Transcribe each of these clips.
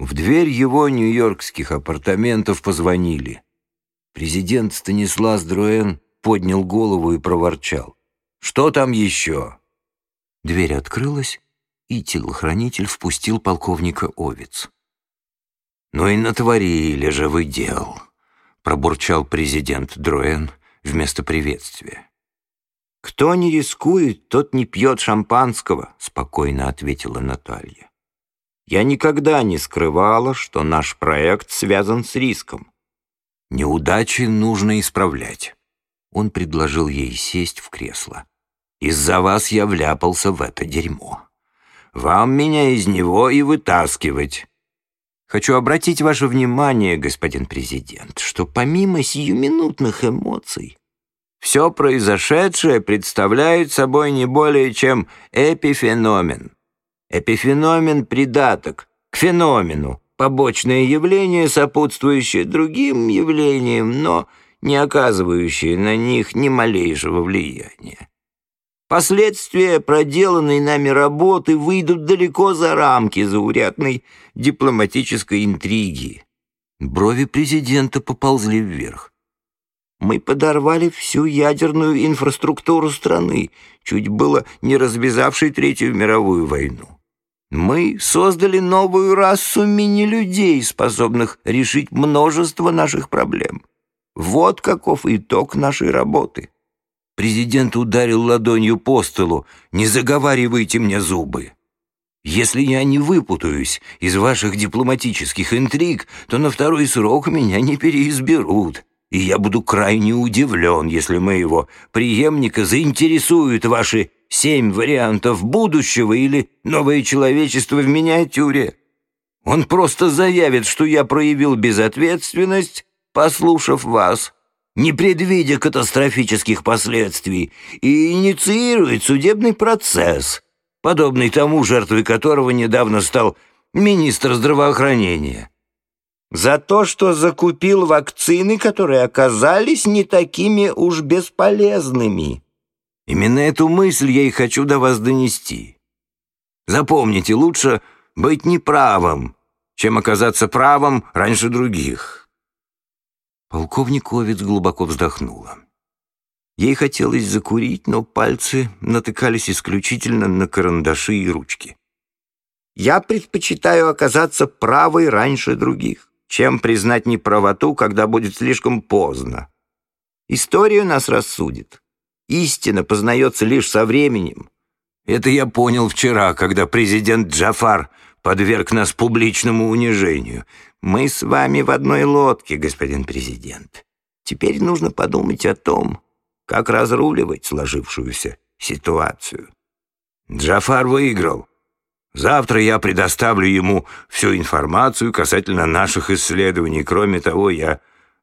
В дверь его нью-йоркских апартаментов позвонили. Президент Станислав Друэн поднял голову и проворчал. «Что там еще?» Дверь открылась, и телохранитель впустил полковника Овец. «Ну и натворили же вы дел», — пробурчал президент Друэн вместо приветствия. «Кто не рискует, тот не пьет шампанского», — спокойно ответила Наталья. «Я никогда не скрывала, что наш проект связан с риском. Неудачи нужно исправлять». Он предложил ей сесть в кресло. «Из-за вас я вляпался в это дерьмо. Вам меня из него и вытаскивать. Хочу обратить ваше внимание, господин президент, что помимо сиюминутных эмоций, все произошедшее представляет собой не более чем эпифеномен. Эпифеномен — придаток к феномену, побочное явление, сопутствующее другим явлениям, но не оказывающее на них ни малейшего влияния. Последствия проделанной нами работы выйдут далеко за рамки заурядной дипломатической интриги. Брови президента поползли вверх. Мы подорвали всю ядерную инфраструктуру страны, чуть было не развязавшей Третью мировую войну. Мы создали новую расу мини-людей, способных решить множество наших проблем. Вот каков итог нашей работы. Президент ударил ладонью по столу. «Не заговаривайте мне зубы!» «Если я не выпутаюсь из ваших дипломатических интриг, то на второй срок меня не переизберут, и я буду крайне удивлен, если моего преемника заинтересуют ваши семь вариантов будущего или новое человечество в миниатюре. Он просто заявит, что я проявил безответственность, послушав вас» не предвидя катастрофических последствий, и инициирует судебный процесс, подобный тому, жертвой которого недавно стал министр здравоохранения. За то, что закупил вакцины, которые оказались не такими уж бесполезными. Именно эту мысль я и хочу до вас донести. Запомните, лучше быть неправым, чем оказаться правым раньше других. Полковник Овец глубоко вздохнула. Ей хотелось закурить, но пальцы натыкались исключительно на карандаши и ручки. «Я предпочитаю оказаться правой раньше других, чем признать неправоту, когда будет слишком поздно. Историю нас рассудит. Истина познается лишь со временем. Это я понял вчера, когда президент Джафар подверг нас публичному унижению. Мы с вами в одной лодке, господин президент. Теперь нужно подумать о том, как разруливать сложившуюся ситуацию. Джафар выиграл. Завтра я предоставлю ему всю информацию касательно наших исследований. Кроме того, я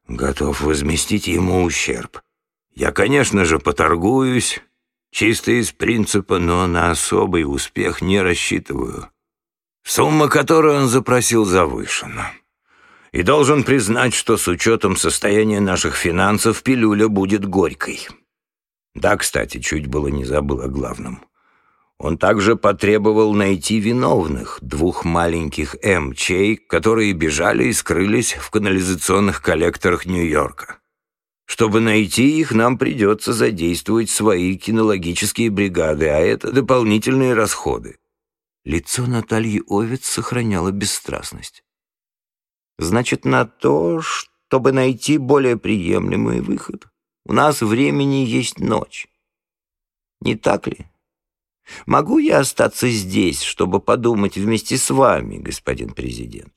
готов возместить ему ущерб. Я, конечно же, поторгуюсь, чисто из принципа, но на особый успех не рассчитываю. Сумма, которую он запросил, завышена. И должен признать, что с учетом состояния наших финансов пилюля будет горькой. Да, кстати, чуть было не забыл о главном. Он также потребовал найти виновных, двух маленьких МЧей, которые бежали и скрылись в канализационных коллекторах Нью-Йорка. Чтобы найти их, нам придется задействовать свои кинологические бригады, а это дополнительные расходы. Лицо Натальи Овец сохраняло бесстрастность. «Значит, на то, чтобы найти более приемлемый выход, у нас времени есть ночь. Не так ли? Могу я остаться здесь, чтобы подумать вместе с вами, господин президент?»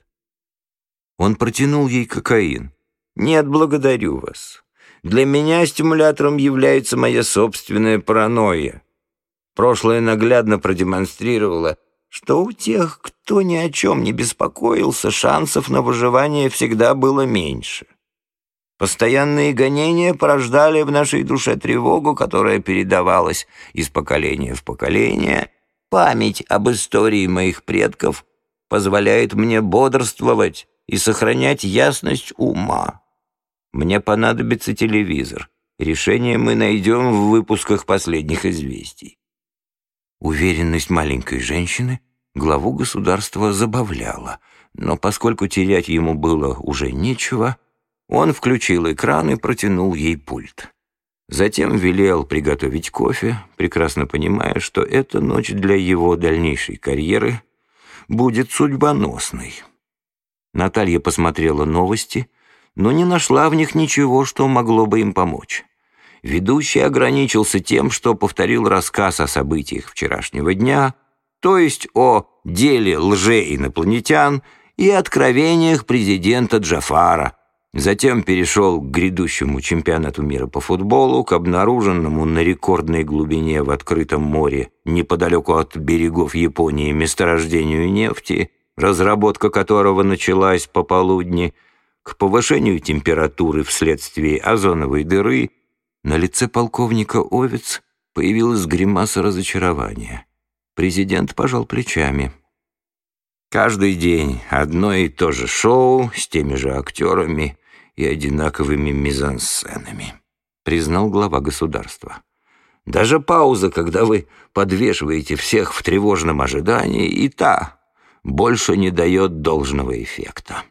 Он протянул ей кокаин. «Нет, благодарю вас. Для меня стимулятором является моя собственная паранойя. Прошлое наглядно продемонстрировало, что у тех, кто ни о чем не беспокоился, шансов на выживание всегда было меньше. Постоянные гонения порождали в нашей душе тревогу, которая передавалась из поколения в поколение. Память об истории моих предков позволяет мне бодрствовать и сохранять ясность ума. Мне понадобится телевизор. Решение мы найдем в выпусках последних известий. Уверенность маленькой женщины главу государства забавляла, но поскольку терять ему было уже нечего, он включил экран и протянул ей пульт. Затем велел приготовить кофе, прекрасно понимая, что эта ночь для его дальнейшей карьеры будет судьбоносной. Наталья посмотрела новости, но не нашла в них ничего, что могло бы им помочь. Ведущий ограничился тем, что повторил рассказ о событиях вчерашнего дня, то есть о деле лже-инопланетян и откровениях президента Джафара – Затем перешел к грядущему чемпионату мира по футболу, к обнаруженному на рекордной глубине в открытом море, неподалеку от берегов Японии, месторождению нефти, разработка которого началась пополудни, к повышению температуры вследствие озоновой дыры, на лице полковника Овец появилась гримаса разочарования. Президент пожал плечами. Каждый день одно и то же шоу с теми же актерами и одинаковыми мизансценами», — признал глава государства. «Даже пауза, когда вы подвешиваете всех в тревожном ожидании, и та больше не дает должного эффекта.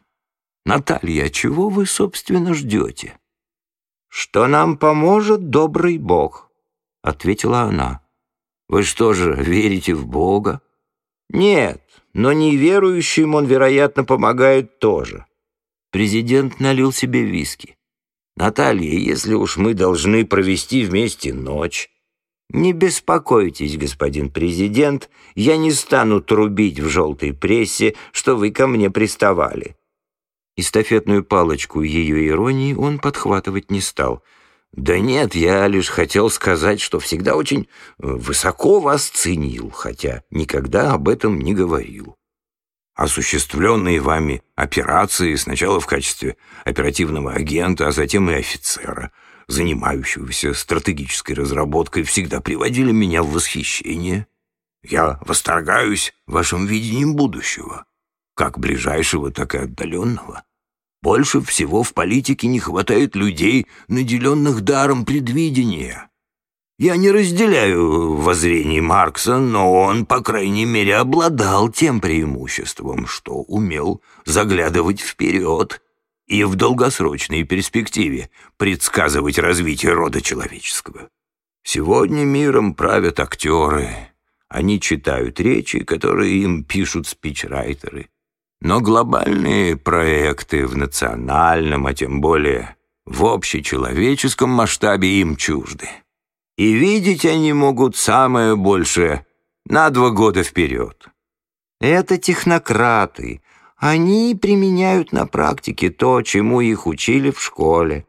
Наталья, чего вы, собственно, ждете?» «Что нам поможет добрый Бог», — ответила она. «Вы что же, верите в Бога?» «Нет, но неверующим он, вероятно, помогает тоже. Президент налил себе виски. «Наталья, если уж мы должны провести вместе ночь...» «Не беспокойтесь, господин президент, я не стану трубить в желтой прессе, что вы ко мне приставали». Эстафетную палочку ее иронии он подхватывать не стал. «Да нет, я лишь хотел сказать, что всегда очень высоко вас ценил, хотя никогда об этом не говорил» осуществленные вами операции сначала в качестве оперативного агента, а затем и офицера, занимающегося стратегической разработкой, всегда приводили меня в восхищение. Я восторгаюсь вашим видением будущего, как ближайшего, так и отдаленного. Больше всего в политике не хватает людей, наделенных даром предвидения. Я не разделяю воззрений Маркса, но он, по крайней мере, обладал тем преимуществом, что умел заглядывать вперед и в долгосрочной перспективе предсказывать развитие рода человеческого. Сегодня миром правят актеры. Они читают речи, которые им пишут спичрайтеры. Но глобальные проекты в национальном, а тем более в общечеловеческом масштабе им чужды и видеть они могут самое большее на два года вперед. Это технократы. Они применяют на практике то, чему их учили в школе.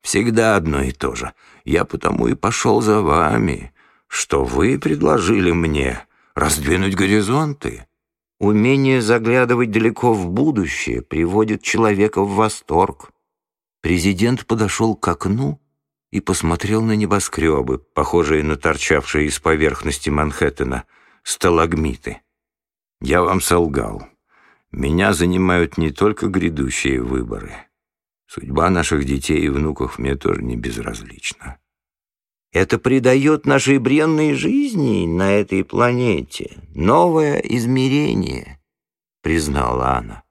Всегда одно и то же. Я потому и пошел за вами, что вы предложили мне раздвинуть горизонты. Умение заглядывать далеко в будущее приводит человека в восторг. Президент подошел к окну и посмотрел на небоскребы, похожие на торчавшие из поверхности Манхэттена сталагмиты. «Я вам солгал. Меня занимают не только грядущие выборы. Судьба наших детей и внуков мне тоже не безразлична. Это придает нашей бренной жизни на этой планете новое измерение», — признала она.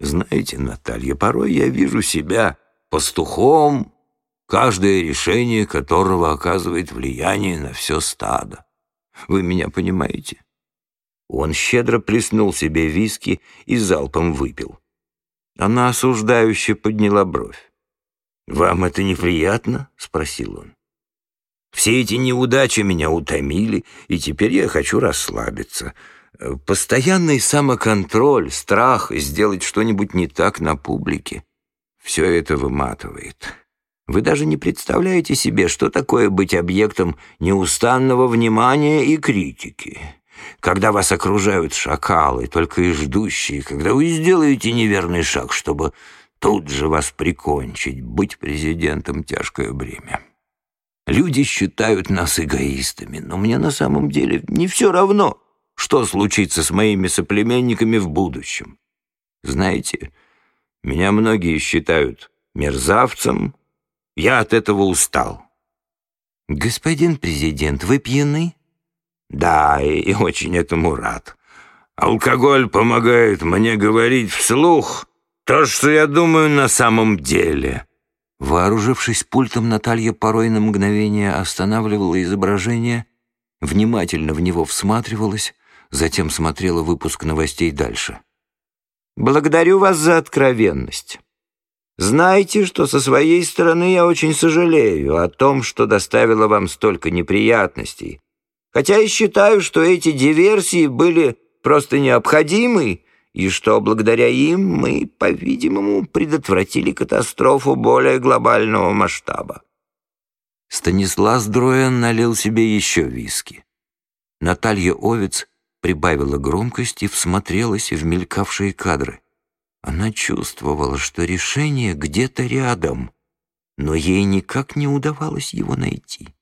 «Знаете, Наталья, порой я вижу себя пастухом, каждое решение которого оказывает влияние на все стадо. Вы меня понимаете?» Он щедро плеснул себе виски и залпом выпил. Она осуждающе подняла бровь. «Вам это неприятно?» — спросил он. «Все эти неудачи меня утомили, и теперь я хочу расслабиться. Постоянный самоконтроль, страх сделать что-нибудь не так на публике — все это выматывает». Вы даже не представляете себе, что такое быть объектом неустанного внимания и критики. Когда вас окружают шакалы, только и ждущие, когда вы сделаете неверный шаг, чтобы тут же вас прикончить, быть президентом — тяжкое бремя. Люди считают нас эгоистами, но мне на самом деле не все равно, что случится с моими соплеменниками в будущем. Знаете, меня многие считают мерзавцем, я от этого устал. Господин президент, вы пьяны? Да, и очень этому рад. Алкоголь помогает мне говорить вслух то, что я думаю на самом деле». Вооружившись пультом, Наталья порой на мгновение останавливала изображение, внимательно в него всматривалась, затем смотрела выпуск новостей дальше. «Благодарю вас за откровенность. Знайте, что со своей стороны я очень сожалею о том, что доставило вам столько неприятностей, хотя и считаю, что эти диверсии были просто необходимы, и что благодаря им мы, по-видимому, предотвратили катастрофу более глобального масштаба. Станислав Дроен налил себе еще виски. Наталья Овец прибавила громкость и всмотрелась в мелькавшие кадры. Она чувствовала, что решение где-то рядом, но ей никак не удавалось его найти.